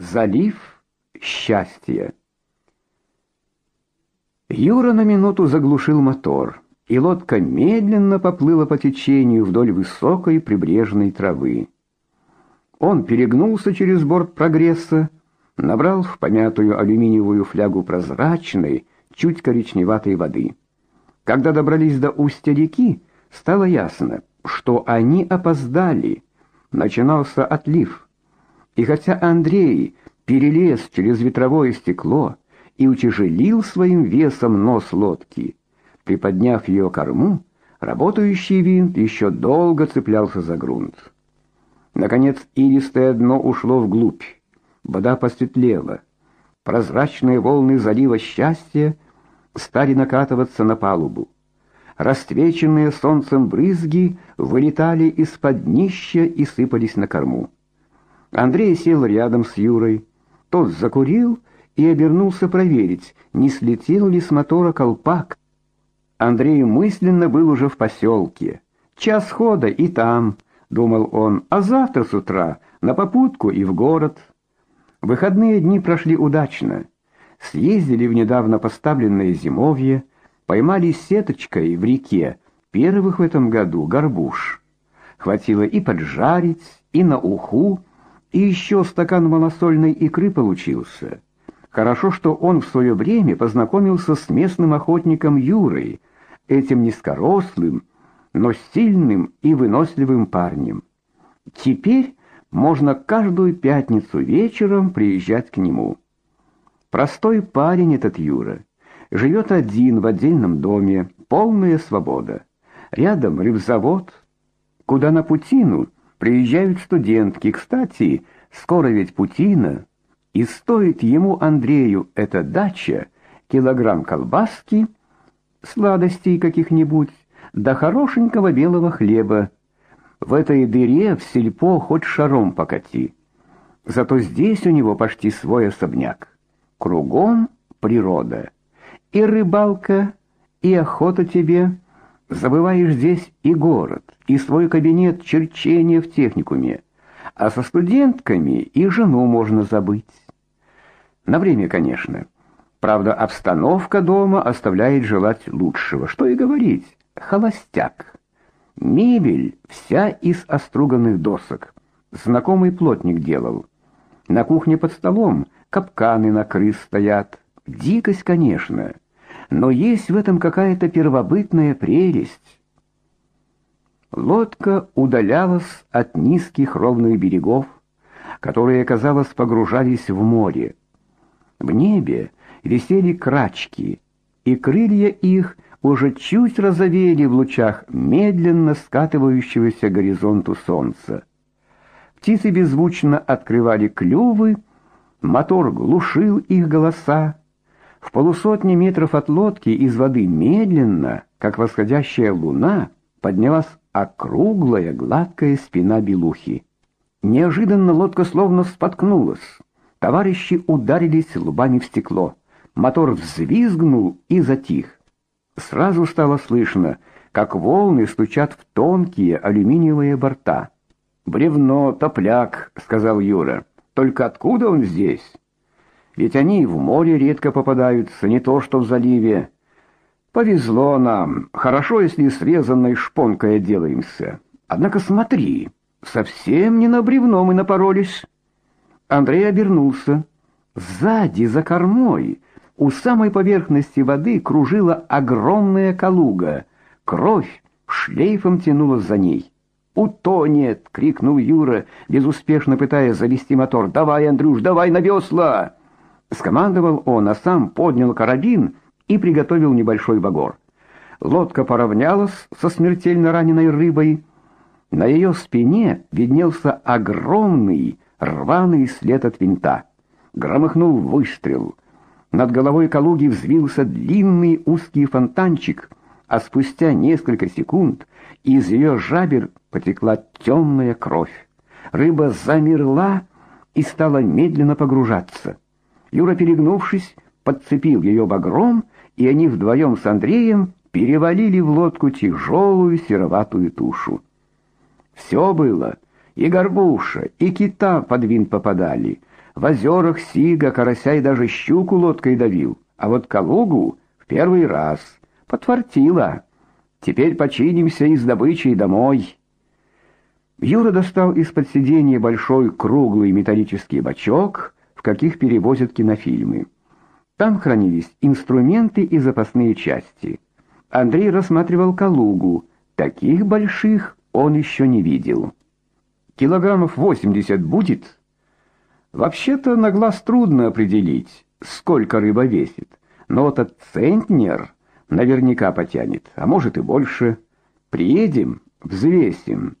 Залив счастья. Юра на минуту заглушил мотор, и лодка медленно поплыла по течению вдоль высокой прибрежной травы. Он перегнулся через борт прогресса, набрал в помятую алюминиевую флягу прозрачной, чуть коричневатой воды. Когда добрались до устья реки, стало ясно, что они опоздали. Начинался отлив. И хотя Андрей перелез через ветровое стекло и утяжелил своим весом нос лодки, приподняв ее корму, работающий винт еще долго цеплялся за грунт. Наконец, илистое дно ушло вглубь. Вода посветлела. Прозрачные волны залива счастья стали накатываться на палубу. Расцвеченные солнцем брызги вылетали из-под днища и сыпались на корму. Андрей сел рядом с Юрой. Тот закурил и обернулся проверить, не слетел ли с мотора колпак. Андрей мысленно был уже в поселке. Час хода и там, думал он, а завтра с утра на попутку и в город. Выходные дни прошли удачно. Съездили в недавно поставленное зимовье, поймали сеточкой в реке первых в этом году горбуш. Хватило и поджарить, и на уху, и еще стакан малосольной икры получился. Хорошо, что он в свое время познакомился с местным охотником Юрой, этим низкорослым, но сильным и выносливым парнем. Теперь можно каждую пятницу вечером приезжать к нему. Простой парень этот Юра. Живет один в отдельном доме, полная свобода. Рядом рыбзавод, куда на Путину приезжают студентки. Кстати, скоро ведь Путина, и стоит ему Андрею эта дача килограмм колбаски, сладостей каких-нибудь, да хорошенького белого хлеба. В этой дыре в сельпо хоть шаром покати. Зато здесь у него почти свой особняк. Кругом природа. И рыбалка, и охота тебе. Забываешь здесь и город, и свой кабинет черчения в техникуме. А со студентками и жену можно забыть. На время, конечно. Правда, обстановка дома оставляет желать лучшего. Что и говорить, холостяк. Мебель вся из оструганных досок. Знакомый плотник делал. На кухне под столом капканы на крыс стоят. Дикость, конечно, но есть в этом какая-то первобытная прелесть. Лодка удалялась от низких ровных берегов, которые, казалось, погружались в море. В небе висели крачки, и крылья их уже чуть розовели в лучах медленно скатывающегося к горизонту солнца. Птицы беззвучно открывали клювы, мотор глушил их голоса. В полусотни метров от лодки из воды медленно, как восходящая луна, поднялась округлая гладкая спина белухи. Неожиданно лодка словно споткнулась. Товарищи ударились лбами в стекло. Мотор взвизгнул и затих. Сразу стало слышно, как волны стучат в тонкие алюминиевые борта. «Бревно, топляк», — сказал Юра. «Только откуда он здесь? Ведь они в море редко попадаются, не то что в заливе. Повезло нам. Хорошо, если срезанной шпонкой отделаемся. Однако смотри, совсем не на бревно мы напоролись». Андрей обернулся. Сзади, за кормой, у самой поверхности воды кружила огромная калуга. Кровь шлейфом тянулась за ней. «Утонет!» — крикнул Юра, безуспешно пытаясь завести мотор. «Давай, Андрюш, давай на весла!» Скомандовал он, а сам поднял карабин и приготовил небольшой багор. Лодка поравнялась со смертельно раненой рыбой. На ее спине виднелся огромный рваный след от винта. Громыхнул выстрел. Над головой Калуги взвился длинный узкий фонтанчик, а спустя несколько секунд из ее жабер потекла темная кровь. Рыба замерла и стала медленно погружаться. Юра, перегнувшись, подцепил ее багром, и они вдвоем с Андреем перевалили в лодку тяжелую сероватую тушу. Все было И горбуша, и кита под винт попадали. В озерах сига, карася и даже щуку лодкой давил. А вот Калугу в первый раз подфартило. Теперь починимся и с добычей домой. Юра достал из-под сиденья большой круглый металлический бачок, в каких перевозят кинофильмы. Там хранились инструменты и запасные части. Андрей рассматривал Калугу. Таких больших он еще не видел. Килограммов 80 будет? Вообще-то на глаз трудно определить, сколько рыба весит. Но этот центнер наверняка потянет, а может и больше. Приедем, взвесим.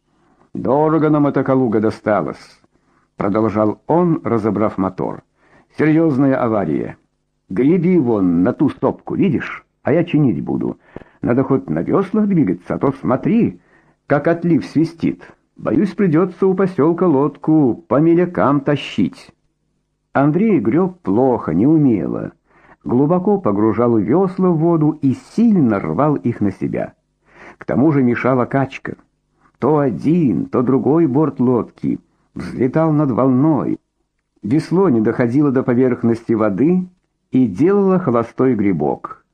Дорого нам эта Калуга досталась, продолжал он, разобрав мотор. Серьезная авария. Греби вон на ту стопку, видишь? А я чинить буду. Надо хоть на веслах двигаться, а то смотри, как отлив свистит. Боюсь, придется у поселка лодку по мелякам тащить. Андрей греб плохо, неумело. Глубоко погружал весла в воду и сильно рвал их на себя. К тому же мешала качка. То один, то другой борт лодки взлетал над волной. Весло не доходило до поверхности воды и делало холостой грибок.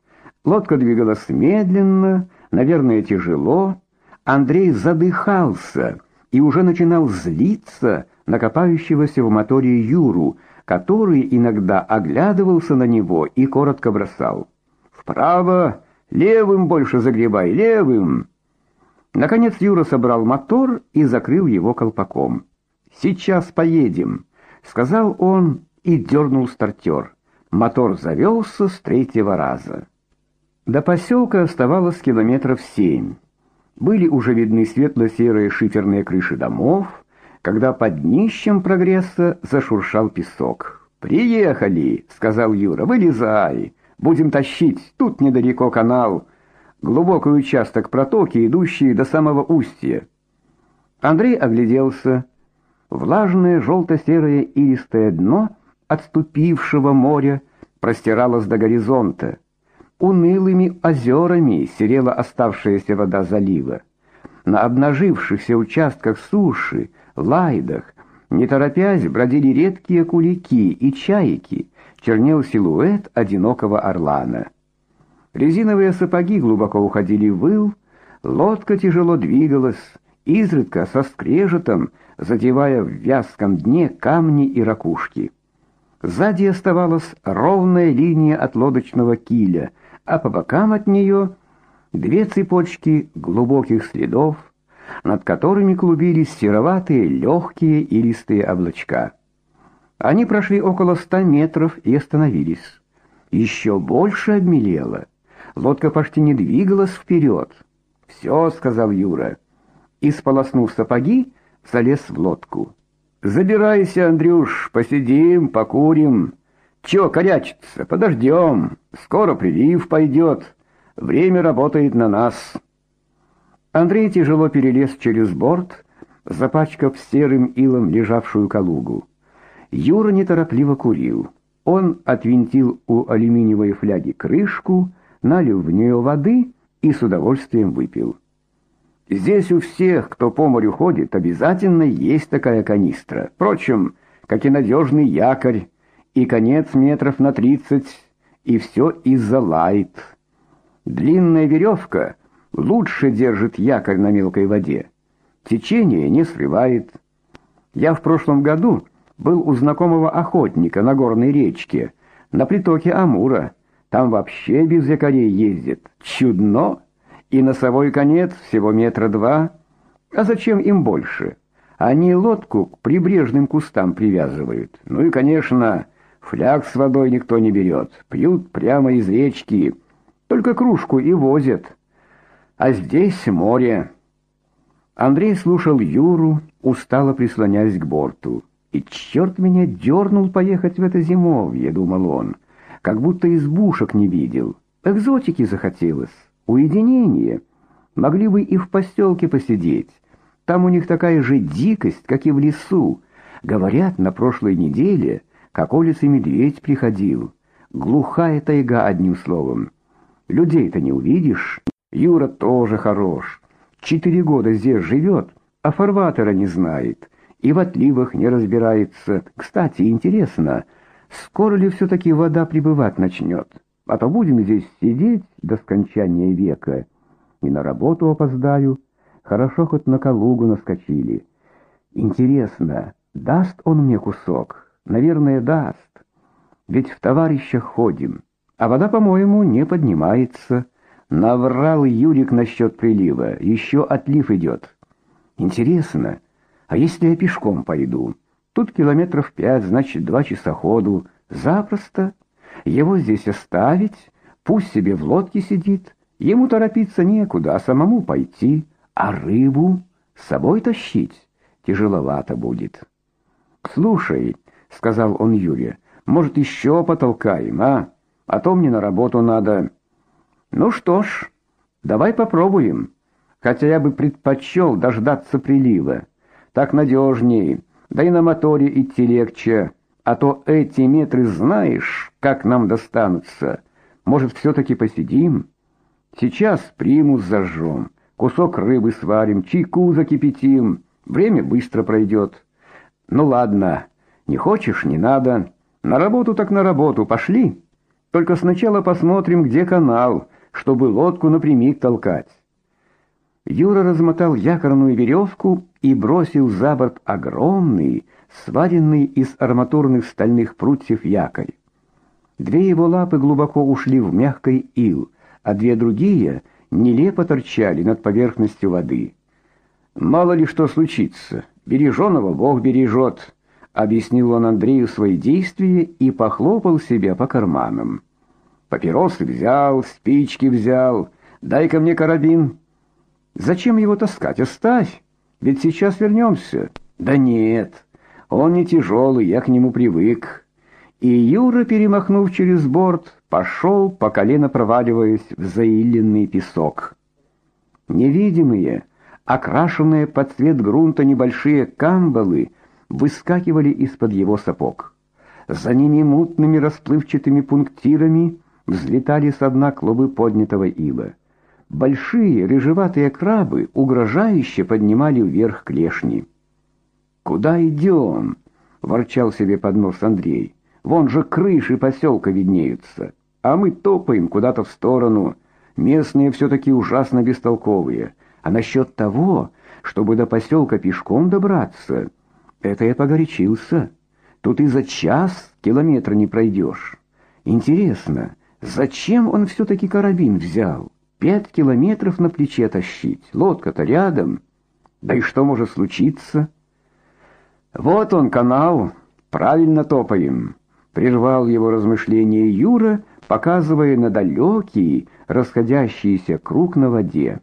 Лодка двигалась медленно, наверное, тяжело. Андрей задыхался и уже начинал злиться на копающегося в моторе Юру, который иногда оглядывался на него и коротко бросал: "Вправо, левым больше загребай, левым". Наконец Юра собрал мотор и закрыл его колпаком. "Сейчас поедем", сказал он и дернул стартер. Мотор завелся с третьего раза. До поселка оставалось километров семь. Были уже видны светло-серые шиферные крыши домов, когда под днищем прогресса зашуршал песок. "Приехали", сказал Юра. "Вылезай, будем тащить. Тут недалеко канал" глубокий участок протоки, идущий до самого устья. Андрей огляделся. Влажное желто-серое илистое дно отступившего моря простиралось до горизонта. Унылыми озерами серела оставшаяся вода залива. На обнажившихся участках суши, лайдах, не торопясь, бродили редкие кулики и чайки, чернел силуэт одинокого орлана. Резиновые сапоги глубоко уходили в выл, лодка тяжело двигалась, изредка со скрежетом задевая в вязком дне камни и ракушки. Сзади оставалась ровная линия от лодочного киля, а по бокам от нее две цепочки глубоких следов, над которыми клубились сероватые легкие и листые облачка. Они прошли около ста метров и остановились. Еще больше обмелело. Лодка почти не двигалась вперед. «Все», — сказал Юра. И, сполоснув сапоги, залез в лодку. «Забирайся, Андрюш, посидим, покурим. Че корячиться, подождем. Скоро прилив пойдет. Время работает на нас». Андрей тяжело перелез через борт, запачкав серым илом лежавшую калугу. Юра неторопливо курил. Он отвинтил у алюминиевой фляги крышку налил в нее воды и с удовольствием выпил. Здесь у всех, кто по морю ходит, обязательно есть такая канистра. Впрочем, как и надежный якорь, и конец метров на тридцать, и все из-за лайт. Длинная веревка лучше держит якорь на мелкой воде. Течение не срывает. Я в прошлом году был у знакомого охотника на горной речке, на притоке Амура. Там вообще без якорей ездят. Чудно. И носовой конец всего метра два. А зачем им больше? Они лодку к прибрежным кустам привязывают. Ну и, конечно, фляг с водой никто не берет. Пьют прямо из речки. Только кружку и возят. А здесь море. Андрей слушал Юру, устало прислоняясь к борту. И черт меня дернул поехать в это зимовье, думал он как будто избушек не видел. Экзотики захотелось, уединение. Могли бы и в поселке посидеть. Там у них такая же дикость, как и в лесу. Говорят, на прошлой неделе как улице медведь приходил. Глухая тайга, одним словом. Людей-то не увидишь. Юра тоже хорош. Четыре года здесь живет, а фарватера не знает. и в отливах не разбирается. Кстати, интересно, скоро ли все-таки вода прибывать начнет? А то будем здесь сидеть до скончания века. И на работу опоздаю. Хорошо хоть на Калугу наскочили. Интересно, даст он мне кусок? Наверное, даст. Ведь в товарищах ходим, а вода, по-моему, не поднимается. Наврал Юрик насчет прилива, еще отлив идет. Интересно, а если я пешком пойду? Тут километров пять, значит, два часа ходу. Запросто. Его здесь оставить, пусть себе в лодке сидит. Ему торопиться некуда, а самому пойти. А рыбу с собой тащить тяжеловато будет. «Слушай», — сказал он Юре, — «может, еще потолкаем, а? А то мне на работу надо». «Ну что ж, давай попробуем, хотя я бы предпочел дождаться прилива. Так надежнее, да и на моторе идти легче, а то эти метры знаешь, как нам достанутся. Может, все-таки посидим? Сейчас примус зажжем, кусок рыбы сварим, чайку закипятим, время быстро пройдет. Ну ладно, не хочешь, не надо. На работу так на работу, пошли. Только сначала посмотрим, где канал, чтобы лодку напрямик толкать. Юра размотал якорную веревку и бросил за борт огромный, сваренный из арматурных стальных прутьев якорь. Две его лапы глубоко ушли в мягкий ил, а две другие нелепо торчали над поверхностью воды. «Мало ли что случится, береженого Бог бережет», — объяснил он Андрею свои действия и похлопал себя по карманам. «Папиросы взял, спички взял, дай-ка мне карабин». Зачем его таскать? Оставь, ведь сейчас вернемся». «Да нет, он не тяжелый, я к нему привык». И Юра, перемахнув через борт, пошел, по колено проваливаясь в заиленный песок. Невидимые, окрашенные под цвет грунта небольшие камбалы выскакивали из-под его сапог. За ними мутными расплывчатыми пунктирами взлетали с дна клубы поднятого ила. Большие рыжеватые крабы угрожающе поднимали вверх клешни. «Куда идем?» — ворчал себе под нос Андрей. «Вон же крыши поселка виднеются, а мы топаем куда-то в сторону. Местные все-таки ужасно бестолковые. А насчет того, чтобы до поселка пешком добраться, это я погорячился. Тут и за час километра не пройдешь. Интересно, зачем он все-таки карабин взял?» Пять километров на плече тащить, лодка-то рядом. Да и что может случиться? Вот он, канал, правильно топаем. Прервал его размышления Юра, показывая на далекий, расходящийся круг на воде.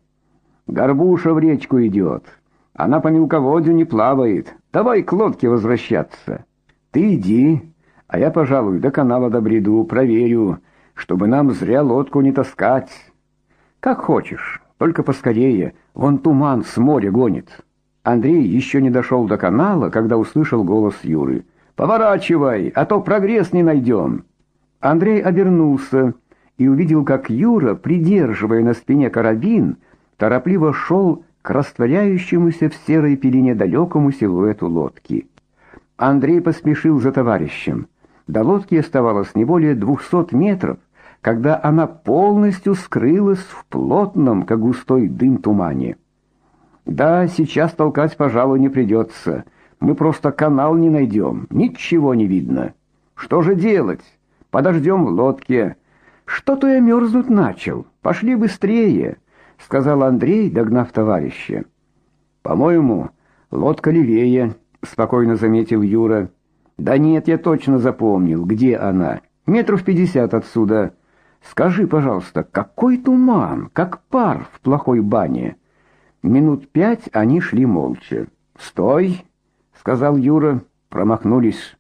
Горбуша в речку идет. Она по мелководью не плавает. Давай к лодке возвращаться. Ты иди, а я, пожалуй, до канала добреду, проверю, чтобы нам зря лодку не таскать. Как хочешь, только поскорее, вон туман с моря гонит. Андрей еще не дошел до канала, когда услышал голос Юры. Поворачивай, а то прогресс не найдем». Андрей обернулся и увидел, как Юра, придерживая на спине карабин, торопливо шел к растворяющемуся в серой пелене далекому силуэту лодки. Андрей поспешил за товарищем. До лодки оставалось не более двухсот метров, когда она полностью скрылась в плотном, как густой дым тумане. Да, сейчас толкать, пожалуй, не придется. Мы просто канал не найдем, ничего не видно. Что же делать? Подождем в лодке. Что-то я мерзнуть начал. Пошли быстрее, сказал Андрей, догнав товарища. По-моему, лодка левее, спокойно заметил Юра. Да нет, я точно запомнил, где она. Метров пятьдесят отсюда. Скажи, пожалуйста, какой туман, как пар в плохой бане. Минут пять они шли молча. "Стой", сказал Юра. Промахнулись.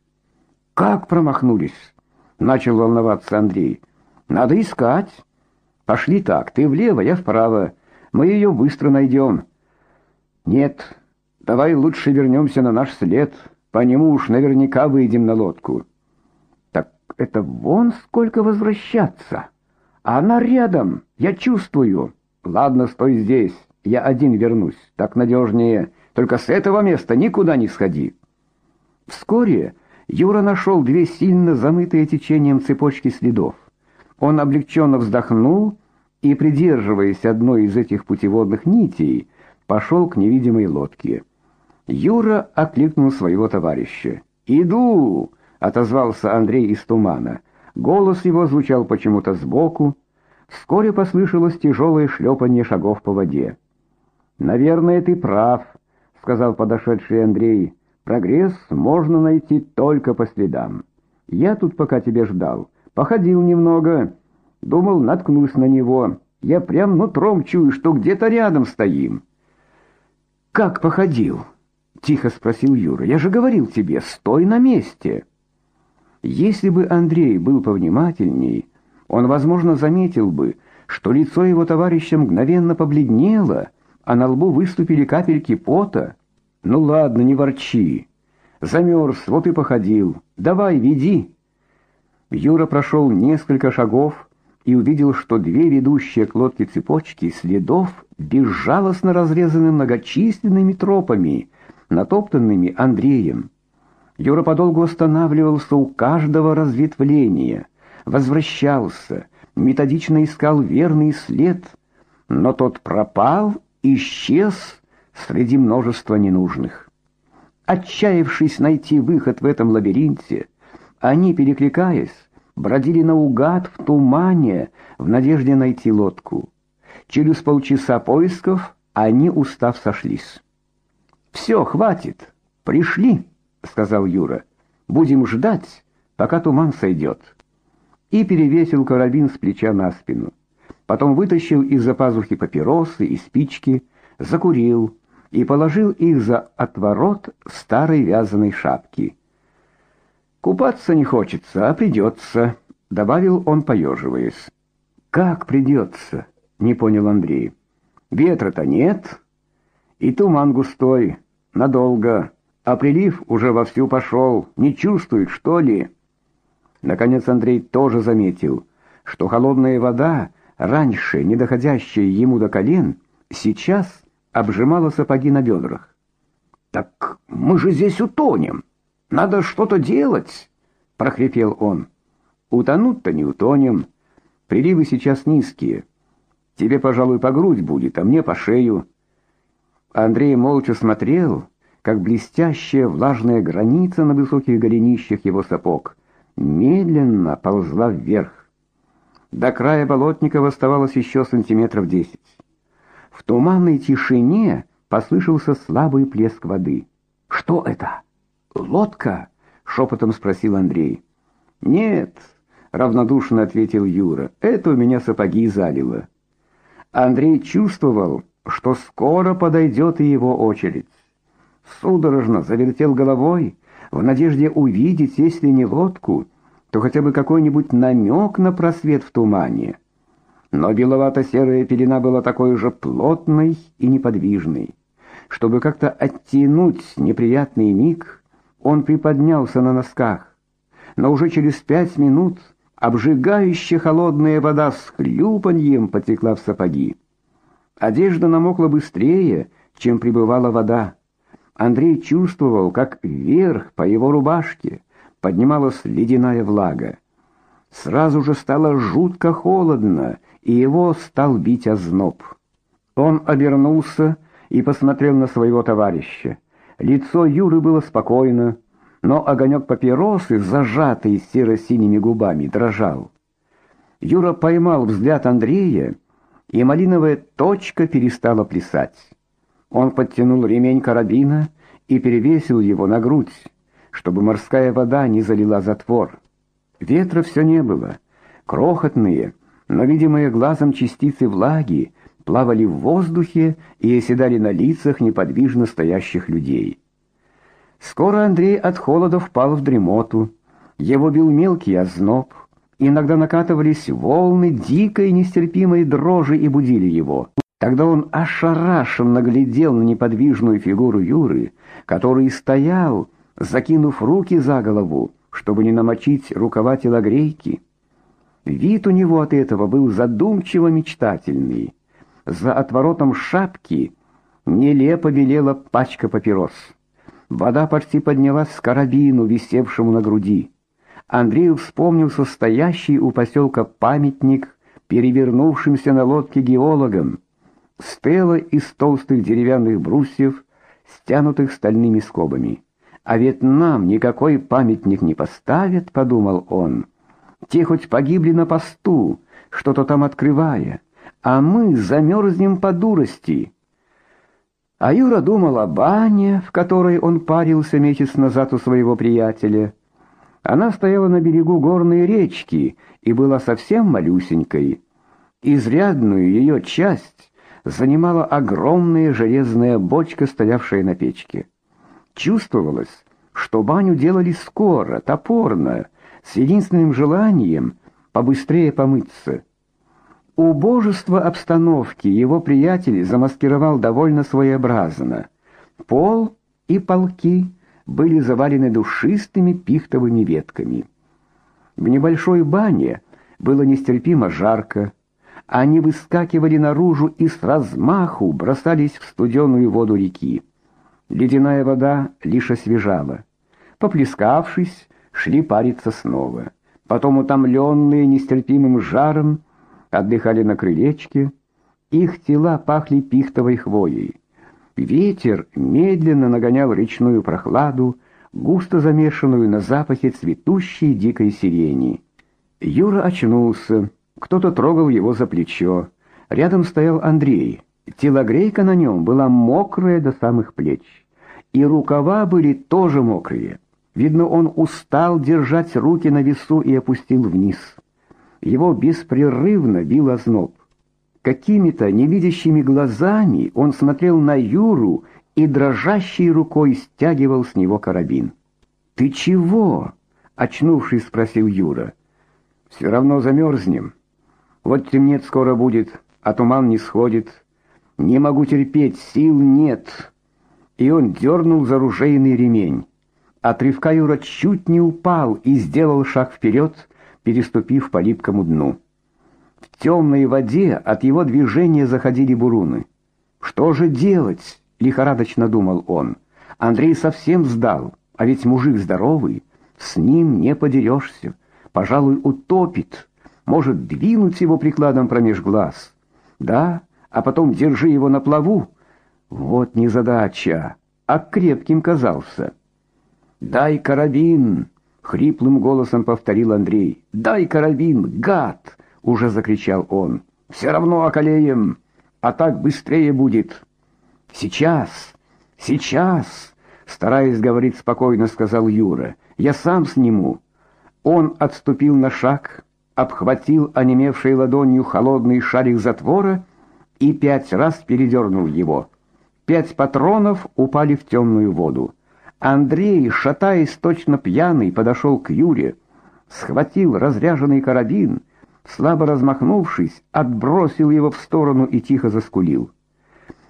Как промахнулись? начал волноваться Андрей. Надо искать. Пошли так, ты влево, я вправо. Мы ее быстро найдем». Нет, давай лучше вернемся на наш след. По нему уж наверняка выйдем на лодку. Так это вон сколько возвращаться. Она рядом, я чувствую. Ладно, стой здесь, я один вернусь, так надежнее. Только с этого места никуда не сходи. Вскоре Юра нашел две сильно замытые течением цепочки следов. Он облегченно вздохнул и, придерживаясь одной из этих путеводных нитей, пошел к невидимой лодке. Юра окликнул своего товарища. «Иду!» — отозвался Андрей из тумана. Голос его звучал почему-то сбоку. Вскоре послышалось тяжелое шлепанье шагов по воде. «Наверное, ты прав», — сказал подошедший Андрей. «Прогресс можно найти только по следам. Я тут пока тебя ждал. Походил немного. Думал, наткнусь на него. Я прям нутром чую, что где-то рядом стоим». «Как походил?» — тихо спросил Юра. «Я же говорил тебе, стой на месте». Если бы Андрей был повнимательней, он, возможно, заметил бы, что лицо его товарища мгновенно побледнело, а на лбу выступили капельки пота. «Ну ладно, не ворчи. Замерз, вот и походил. Давай, веди». Юра прошел несколько шагов и увидел, что две ведущие к лодке цепочки следов безжалостно разрезаны многочисленными тропами, натоптанными Андреем. Юра подолгу останавливался у каждого разветвления, возвращался, методично искал верный след, но тот пропал, исчез среди множества ненужных. Отчаявшись найти выход в этом лабиринте, они, перекликаясь, бродили наугад в тумане в надежде найти лодку. Через полчаса поисков они, устав, сошлись. «Все, хватит, пришли!» Сказал Юра. Будем ждать, пока туман сойдет. И перевесил карабин с плеча на спину. Потом вытащил из-за пазухи папиросы и спички, закурил и положил их за отворот старой вязаной шапки. Купаться не хочется, а придется», — добавил он, поеживаясь. Как придется?» — не понял Андрей. Ветра-то нет, и туман густой, надолго а прилив уже вовсю пошел. Не чувствует, что ли? Наконец Андрей тоже заметил, что холодная вода, раньше не доходящая ему до колен, сейчас обжимала сапоги на бедрах. Так мы же здесь утонем. Надо что-то делать, прохрипел он. Утонуть-то не утонем. Приливы сейчас низкие. Тебе, пожалуй, по грудь будет, а мне по шею. Андрей молча смотрел, как блестящая влажная граница на высоких голенищах его сапог, медленно ползла вверх. До края Болотникова оставалось еще сантиметров десять. В туманной тишине послышался слабый плеск воды. «Что это? Лодка?» — шепотом спросил Андрей. «Нет», — равнодушно ответил Юра, — «это у меня сапоги залило». Андрей чувствовал, что скоро подойдет и его очередь судорожно завертел головой в надежде увидеть, если не лодку, то хотя бы какой-нибудь намек на просвет в тумане. Но беловато-серая пелена была такой же плотной и неподвижной. Чтобы как-то оттянуть неприятный миг, он приподнялся на носках. Но уже через пять минут обжигающая холодная вода с хлюпаньем потекла в сапоги. Одежда намокла быстрее, чем прибывала вода. Андрей чувствовал, как вверх по его рубашке поднималась ледяная влага. Сразу же стало жутко холодно, и его стал бить озноб. Он обернулся и посмотрел на своего товарища. Лицо Юры было спокойно, но огонек папиросы, зажатый серо-синими губами, дрожал. Юра поймал взгляд Андрея, и малиновая точка перестала плясать. Он подтянул ремень карабина и перевесил его на грудь, чтобы морская вода не залила затвор. Ветра все не было. Крохотные, но видимые глазом частицы влаги плавали в воздухе и оседали на лицах неподвижно стоящих людей. Скоро Андрей от холода впал в дремоту. Его бил мелкий озноб. Иногда накатывались волны дикой нестерпимой дрожи и будили его. Тогда он ошарашенно глядел на неподвижную фигуру Юры, который стоял, закинув руки за голову, чтобы не намочить рукава телогрейки. Вид у него от этого был задумчиво-мечтательный. За отворотом шапки Нелепо белела пачка папирос. Вода почти поднялась с карабину, висевшему на груди. Андрею вспомнился стоящий у поселка памятник перевернувшимся на лодке геологам. Стела из толстых деревянных брусьев, стянутых стальными скобами. А ведь нам никакой памятник не поставят, подумал он. Те хоть погибли на посту, что-то там открывая, а мы замерзнем по дурости. А Юра думал о бане, в которой он парился месяц назад у своего приятеля. Она стояла на берегу горной речки и была совсем малюсенькой. Изрядную ее часть занимала огромная железная бочка, стоявшая на печке. Чувствовалось, что баню делали скоро, топорно, с единственным желанием побыстрее помыться. Убожество обстановки его приятель замаскировал довольно своеобразно. Пол и полки были завалены душистыми пихтовыми ветками. В небольшой бане было нестерпимо жарко. Они выскакивали наружу и с размаху бросались в студеную воду реки. Ледяная вода лишь освежала. Поплескавшись, шли париться снова. Потом утомленные нестерпимым жаром отдыхали на крылечке. Их тела пахли пихтовой хвоей. Ветер медленно нагонял речную прохладу, густо замешанную на запахе цветущей дикой сирени. Юра очнулся. Кто-то трогал его за плечо. Рядом стоял Андрей. Телогрейка на нем была мокрая до самых плеч, и рукава были тоже мокрые. Видно, он устал держать руки на весу и опустил вниз. Его беспрерывно бил озноб. Какими-то невидящими глазами он смотрел на Юру и дрожащей рукой стягивал с него карабин. "Ты чего?" очнувшись, спросил Юра. «Все равно замерзнем. Вот темнеть скоро будет, а туман не сходит. Не могу терпеть, сил нет". И он дернул за ружейный ремень. От рывка Юра чуть не упал и сделал шаг вперед, переступив по липкому дну. В темной воде от его движения заходили буруны. Что же делать? лихорадочно думал он. Андрей совсем сдал, а ведь мужик здоровый, с ним не подерешься. Пожалуй, утопит. Может, двинуть его прикладом промеж глаз. Да, а потом держи его на плаву. Вот незадача, а крепким казался. «Дай карабин!» — хриплым голосом повторил Андрей. «Дай карабин, гад!» — уже закричал он. «Все равно околеем, а так быстрее будет». «Сейчас! Сейчас!» — стараясь говорить спокойно, сказал Юра. «Я сам сниму». Он отступил на шаг, обхватил онемевшей ладонью холодный шарик затвора и пять раз передернул его. Пять патронов упали в темную воду. Андрей, шатаясь точно пьяный, подошел к Юре, схватил разряженный карабин, слабо размахнувшись, отбросил его в сторону и тихо заскулил.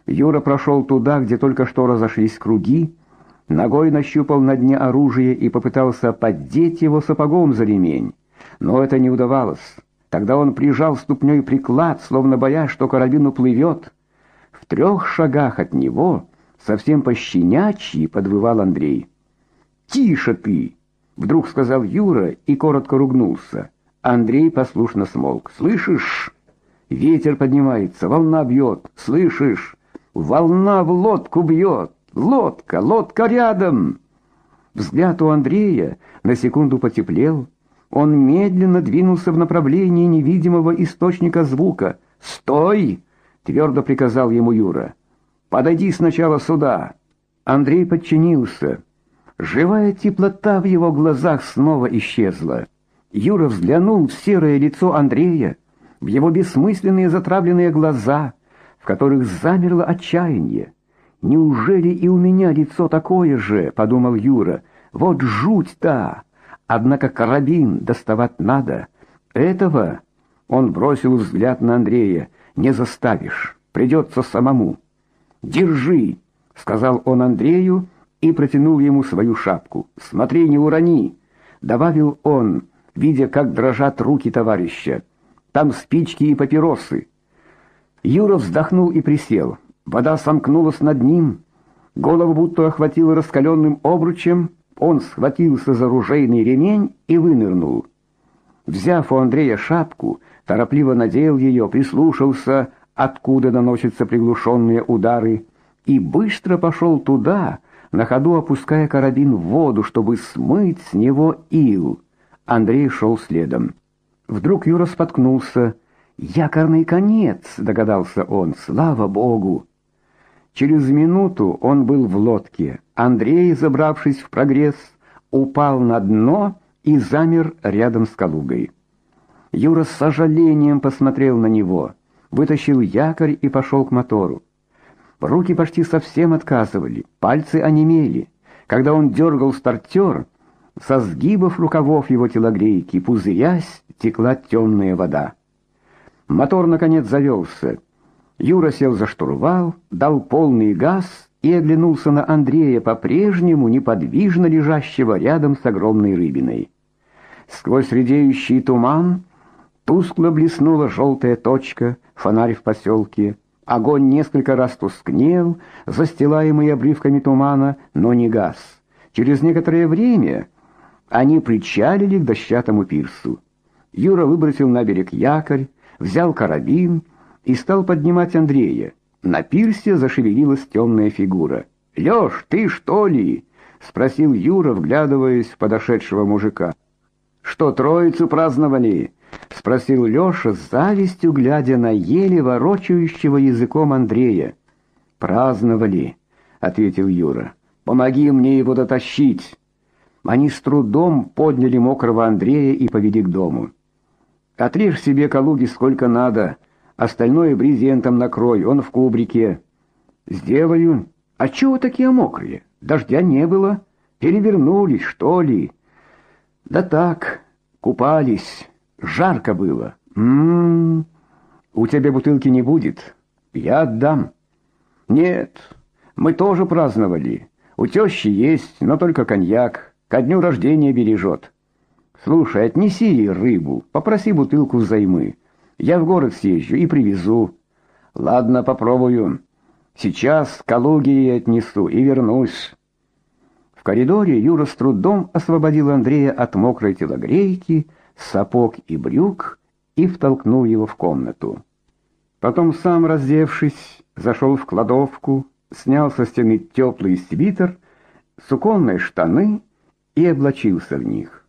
Юра прошел туда, где только что разошлись круги, ногой нащупал на дне оружие и попытался поддеть его сапогом за ремень, но это не удавалось. Тогда он прижал ступней приклад, словно боясь, что карабин уплывет. В трех шагах от него совсем пощенячьи подвывал Андрей. "Тише ты", вдруг сказал Юра и коротко ругнулся. Андрей послушно смолк. "Слышишь? Ветер поднимается, волна бьет. Слышишь? Волна в лодку бьет. Лодка, лодка рядом". Взгляд у Андрея на секунду потеплел. Он медленно двинулся в направлении невидимого источника звука. "Стой!" твердо приказал ему Юра. Подойди сначала сюда. Андрей подчинился. Живая теплота в его глазах снова исчезла. Юра взглянул в серое лицо Андрея, в его бессмысленные затравленные глаза, в которых замерло отчаяние. Неужели и у меня лицо такое же, подумал Юра. Вот жуть-то. Однако карабин доставать надо. Этого он бросил взгляд на Андрея. Не заставишь, придется самому. "Держи", сказал он Андрею и протянул ему свою шапку. "Смотри, не урони", добавил он, видя, как дрожат руки товарища. "Там спички и папиросы". Юра вздохнул и присел. Вода сомкнулась над ним, голову будто охватило раскаленным обручем, он схватился за ружейный ремень и вынырнул. Взяв у Андрея шапку, торопливо надел ее, прислушался, откуда доносятся приглушенные удары, и быстро пошел туда, на ходу опуская карабин в воду, чтобы смыть с него ил. Андрей шел следом. Вдруг Юра споткнулся. «Якорный конец!» — догадался он. «Слава Богу!» Через минуту он был в лодке. Андрей, забравшись в прогресс, упал на дно и замер рядом с Калугой. Юра с сожалением посмотрел на него, вытащил якорь и пошел к мотору. Руки почти совсем отказывали, пальцы онемели. Когда он дергал стартер, со сгибов рукавов его телогрейки, пузырясь, текла темная вода. Мотор наконец завелся. Юра сел за штурвал, дал полный газ и оглянулся на Андрея, по-прежнему неподвижно лежащего рядом с огромной рыбиной. Сквозь редеющий туман тускло блеснула желтая точка, фонарь в поселке. Огонь несколько раз тускнел, застилаемый обрывками тумана, но не газ. Через некоторое время они причалили к дощатому пирсу. Юра выбросил на берег якорь, взял карабин и стал поднимать Андрея. На пирсе зашевелилась темная фигура. «Лёш, ты что ли?» — спросил Юра, вглядываясь в подошедшего мужика. «Что, троицу праздновали?» — спросил Лёша с завистью, глядя на еле ворочающего языком Андрея. «Праздновали», — ответил Юра. «Помоги мне его дотащить». Они с трудом подняли мокрого Андрея и повели к дому. «Отрежь себе калуги сколько надо», Остальное брезентом накрой, он в кубрике. Сделаю. А чего такие мокрые? Дождя не было. Перевернулись, что ли? Да так, купались. Жарко было. М-м. У тебя бутылки не будет. Я отдам. Нет. Мы тоже праздновали. У тещи есть, но только коньяк. Ко дню рождения бережет. Слушай, отнеси ей рыбу, попроси бутылку взаймы. Я в город съезжу и привезу. Ладно, попробую. Сейчас Калуги ей отнесу и вернусь. В коридоре Юра с трудом освободил Андрея от мокрой телогрейки, сапог и брюк и втолкнул его в комнату. Потом сам, раздевшись, зашел в кладовку, снял со стены теплый свитер, суконные штаны и облачился в них.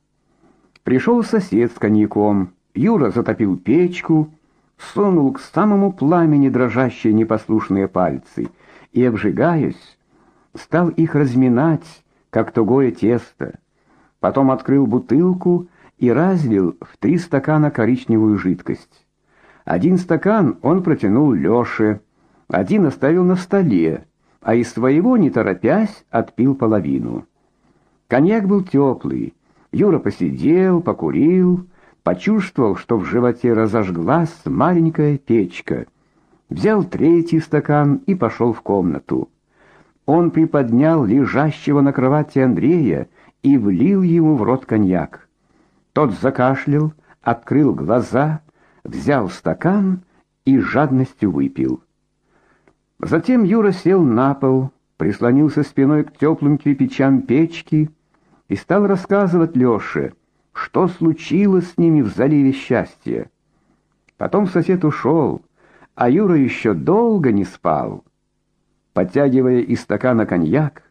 Пришел сосед с коньяком. Юра затопил печку, сунул к самому пламени дрожащие непослушные пальцы и, обжигаясь, стал их разминать, как тугое тесто. Потом открыл бутылку и разлил в три стакана коричневую жидкость. Один стакан он протянул Лёше, один оставил на столе, а из своего, не торопясь, отпил половину. Коньяк был теплый. Юра посидел, покурил, почувствовал, что в животе разожглась маленькая печка. Взял третий стакан и пошел в комнату. Он приподнял лежащего на кровати Андрея и влил ему в рот коньяк. Тот закашлял, открыл глаза, взял стакан и жадностью выпил. Затем Юра сел на пол, прислонился спиной к теплым кирпичам печки и стал рассказывать Лёше, что случилось с ними в заливе счастья. Потом сосед ушел, а Юра еще долго не спал. Подтягивая из стакана коньяк,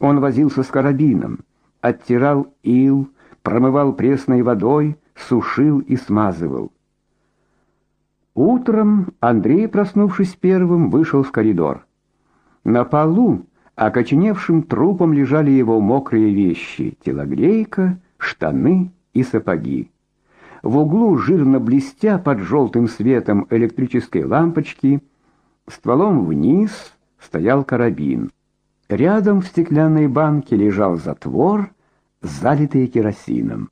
он возился с карабином, оттирал ил, промывал пресной водой, сушил и смазывал. Утром Андрей, проснувшись первым, вышел в коридор. На полу окоченевшим трупом лежали его мокрые вещи: телогрейка, штаны и сапоги. В углу, жирно блестя под желтым светом электрической лампочки, стволом вниз стоял карабин. Рядом в стеклянной банке лежал затвор, залитый керосином.